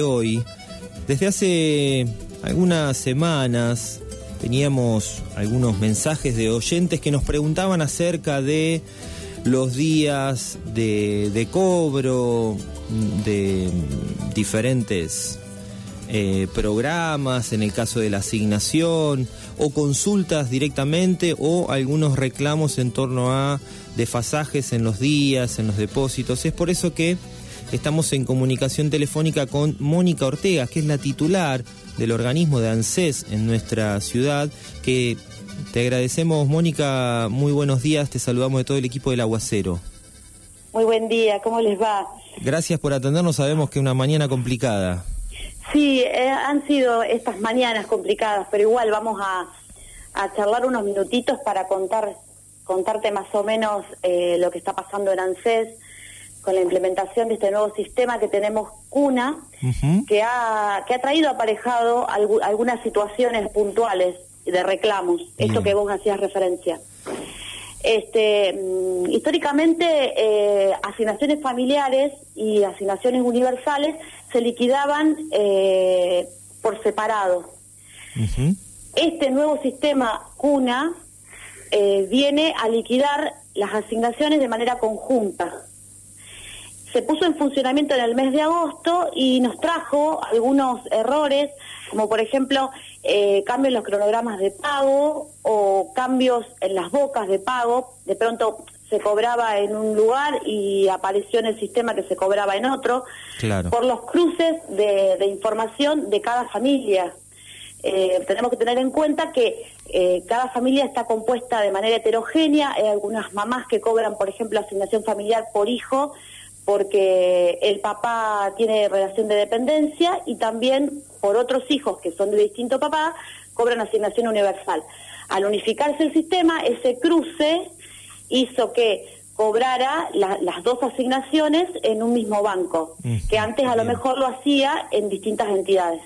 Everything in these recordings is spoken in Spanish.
hoy. Desde hace algunas semanas teníamos algunos mensajes de oyentes que nos preguntaban acerca de los días de, cobro de diferentes eh, programas, en el caso de la asignación, o consultas directamente, o algunos reclamos en torno a desfasajes en los días, en los depósitos. Es por eso que Estamos en comunicación telefónica con Mónica Ortega, que es la titular del organismo de ANSES en nuestra ciudad, que te agradecemos, Mónica, muy buenos días, te saludamos de todo el equipo del Aguacero. Muy buen día, ¿cómo les va? Gracias por atendernos, sabemos que es una mañana complicada. Sí, eh, han sido estas mañanas complicadas, pero igual vamos a, charlar unos minutitos para contar contarte más o menos eh, lo que está pasando en ANSES, con la implementación de este nuevo sistema que tenemos CUNA, que, ha, que ha traído aparejado algunas situaciones puntuales de reclamos, esto que vos hacías referencia. Este, mm, históricamente, eh, asignaciones familiares y asignaciones universales se liquidaban eh, por separado. Este nuevo sistema CUNA eh, viene a liquidar las asignaciones de manera conjunta se puso en funcionamiento en el mes de agosto y nos trajo algunos errores, como por ejemplo eh, cambios en los cronogramas de pago o cambios en las bocas de pago. De pronto se cobraba en un lugar y apareció en el sistema que se cobraba en otro, por los cruces de, información de cada familia. Eh, tenemos que tener en cuenta que eh, cada familia está compuesta de manera heterogénea, hay algunas mamás que cobran, por ejemplo, asignación familiar por hijo, porque el papá tiene relación de dependencia y también por otros hijos que son de distinto papá cobran asignación universal. Al unificarse el sistema, ese cruce hizo que cobrara las dos asignaciones en un mismo banco, que antes a lo mejor lo hacía en distintas entidades.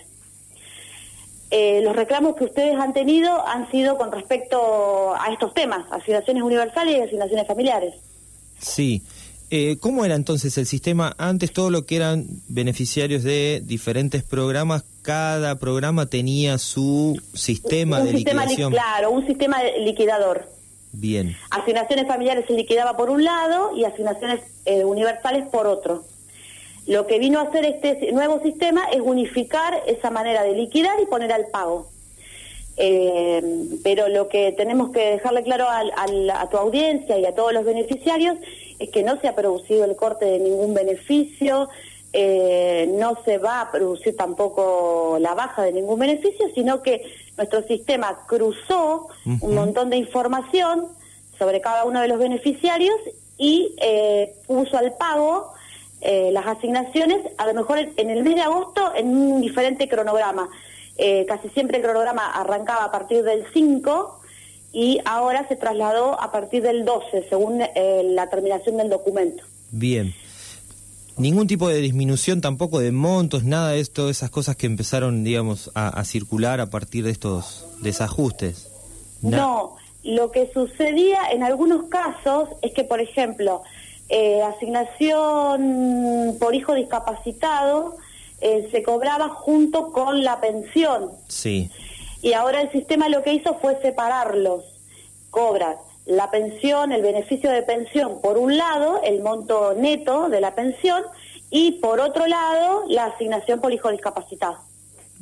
Eh, los reclamos que ustedes han tenido han sido con respecto a estos temas, asignaciones universales y asignaciones familiares. Sí, eh, ¿Cómo era entonces el sistema? Antes todo lo que eran beneficiarios de diferentes programas, cada programa tenía su sistema de liquidación. claro, un sistema liquidador. Bien. Asignaciones familiares se liquidaba por un lado y asignaciones eh, universales por otro. Lo que vino a hacer este nuevo sistema es unificar esa manera de liquidar y poner al pago. Eh, pero lo que tenemos que dejarle claro a tu audiencia y a todos los beneficiarios es que no se ha producido el corte de ningún beneficio, eh, no se va a producir tampoco la baja de ningún beneficio, sino que nuestro sistema cruzó un montón de información sobre cada uno de los beneficiarios y eh, puso al pago eh, las asignaciones, a lo mejor en el mes de agosto, en un diferente cronograma. casi siempre el cronograma arrancaba a partir del 5 y ahora se trasladó a partir del 12, según eh, la terminación del documento. Bien. Ningún tipo de disminución tampoco de montos, nada de esto, esas cosas que empezaron, digamos, a, circular a partir de estos desajustes. No, lo que sucedía en algunos casos es que, por ejemplo, eh, asignación por hijo discapacitado eh, se cobraba junto con la pensión. Sí y ahora el sistema lo que hizo fue separarlos. Cobras la pensión, el beneficio de pensión por un lado, el monto neto de la pensión, y por otro lado, la asignación por hijo discapacitado.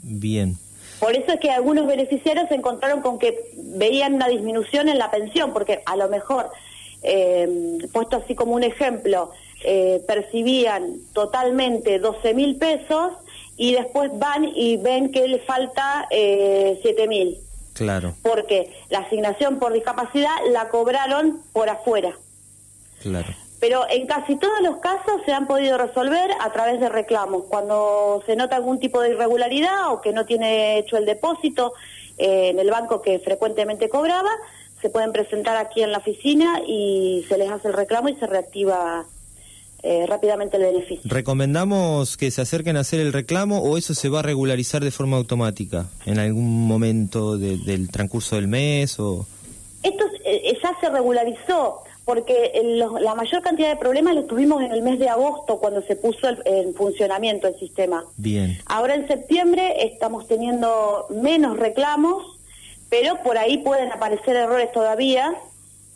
Bien. Por eso es que algunos beneficiarios se encontraron con que veían una disminución en la pensión, porque a lo mejor, eh, puesto así como un ejemplo, eh, percibían totalmente 12 mil pesos y después van y ven que le falta eh, 7 mil. Claro. Porque la asignación por discapacidad la cobraron por afuera. Claro. Pero en casi todos los casos se han podido resolver a través de reclamos. Cuando se nota algún tipo de irregularidad o que no tiene hecho el depósito eh, en el banco que frecuentemente cobraba, se pueden presentar aquí en la oficina y se les hace el reclamo y se reactiva eh, rápidamente el beneficio. ¿Recomendamos que se acerquen a hacer el reclamo o eso se va a regularizar de forma automática en algún momento del transcurso del mes? o Esto eh, ya se regularizó porque la mayor cantidad de problemas los tuvimos en el mes de agosto cuando se puso en funcionamiento el sistema. Bien. Ahora en septiembre estamos teniendo menos reclamos, pero por ahí pueden aparecer errores todavía.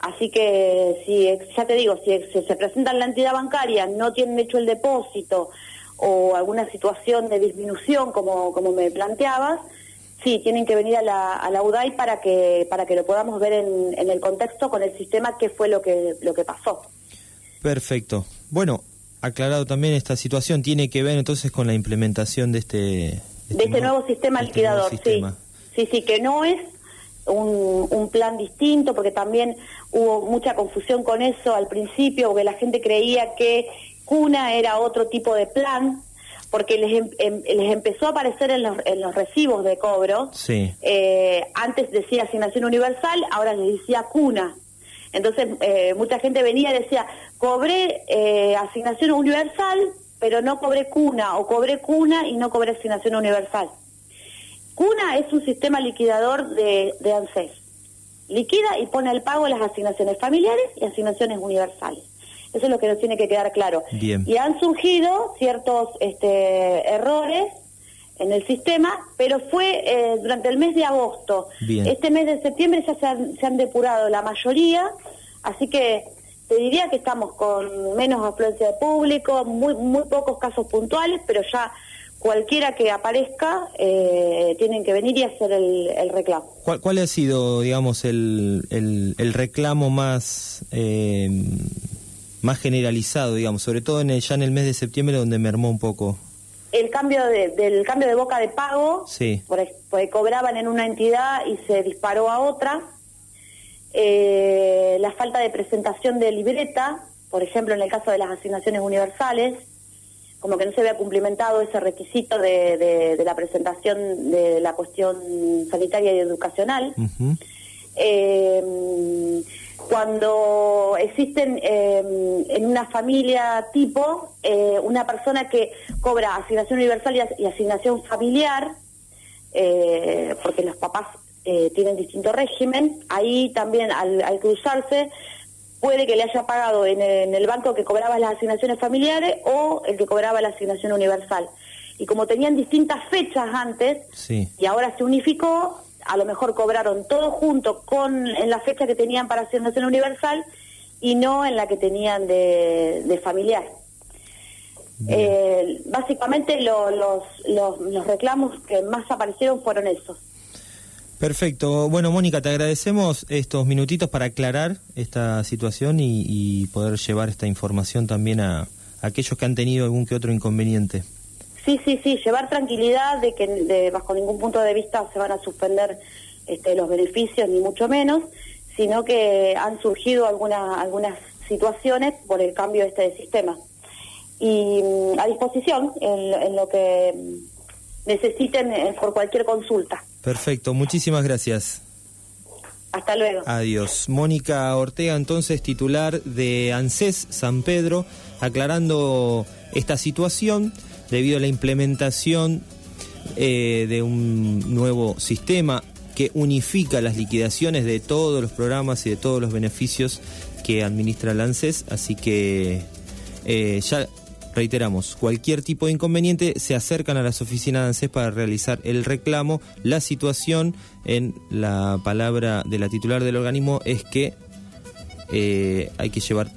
Así que si ya te digo, si se presenta en la entidad bancaria, no tienen hecho el depósito o alguna situación de disminución como, como me planteabas, Sí, tienen que venir a la, a la UDAI para que, para que lo podamos ver en, en el contexto con el sistema qué fue lo que, lo que pasó. Perfecto. Bueno, aclarado también esta situación, tiene que ver entonces con la implementación de este... De este, este nuevo, sistema este liquidador, sí. Sí, sí, que no es un, un, plan distinto, porque también hubo mucha confusión con eso al principio, porque la gente creía que CUNA era otro tipo de plan, porque les, em, em, les empezó a aparecer en los, en los recibos de cobro. Sí. Eh, antes decía asignación universal, ahora les decía cuna. Entonces, eh, mucha gente venía y decía, cobré eh, asignación universal, pero no cobré cuna, o cobré cuna y no cobré asignación universal. Cuna es un sistema liquidador de, de ANSES. Liquida y pone al pago las asignaciones familiares y asignaciones universales. Eso es lo que nos tiene que quedar claro. Y han surgido ciertos este, errores en el sistema, pero fue eh, durante el mes de agosto. Este mes de septiembre ya se han, depurado la mayoría, así que te diría que estamos con menos afluencia de público, muy, muy pocos casos puntuales, pero ya cualquiera que aparezca eh, tienen que venir y hacer el, reclamo. ¿Cuál, ¿Cuál, ha sido, digamos, el, el, reclamo más eh, más generalizado, digamos, sobre todo en el, ya en el mes de septiembre donde me armó un poco. El cambio de, del cambio de boca de pago, sí. porque cobraban en una entidad y se disparó a otra. Eh, la falta de presentación de libreta, por ejemplo, en el caso de las asignaciones universales, como que no se había cumplimentado ese requisito de, de, la presentación de la cuestión sanitaria y educacional. Cuando existen em, en una familia tipo eh, una persona que cobra asignación universal y, asignación familiar, eh, porque los papás eh, tienen distinto régimen, ahí también al, cruzarse puede que le haya pagado en, el banco que cobraba las asignaciones familiares o el que cobraba la asignación universal. Y como tenían distintas fechas antes y ahora se unificó, a lo mejor cobraron todo junto con en la fecha que tenían para hacer nación universal y no en la que tenían de, familiar. Eh, básicamente los, los, reclamos que más aparecieron fueron esos. Perfecto. Bueno, Mónica, te agradecemos estos minutitos para aclarar esta situación y, poder llevar esta información también a aquellos que han tenido algún que otro inconveniente. Sí, sí, sí, llevar tranquilidad de que bajo ningún punto de vista se van a suspender este, los beneficios, ni mucho menos, sino que han surgido algunas situaciones por el cambio este de sistema. Y mm, a disposición en, lo que necesiten eh, por cualquier consulta. Perfecto, muchísimas gracias. Hasta luego. Adiós. Mónica Ortega, entonces titular de ANSES San Pedro, aclarando esta situación debido a la implementación eh, de un nuevo sistema que unifica las liquidaciones de todos los programas y de todos los beneficios que administra el ANSES, así que eh, ya reiteramos, cualquier tipo de inconveniente se acercan a las oficinas de ANSES para realizar el reclamo. La situación, en la palabra de la titular del organismo, es que eh, hay que llevar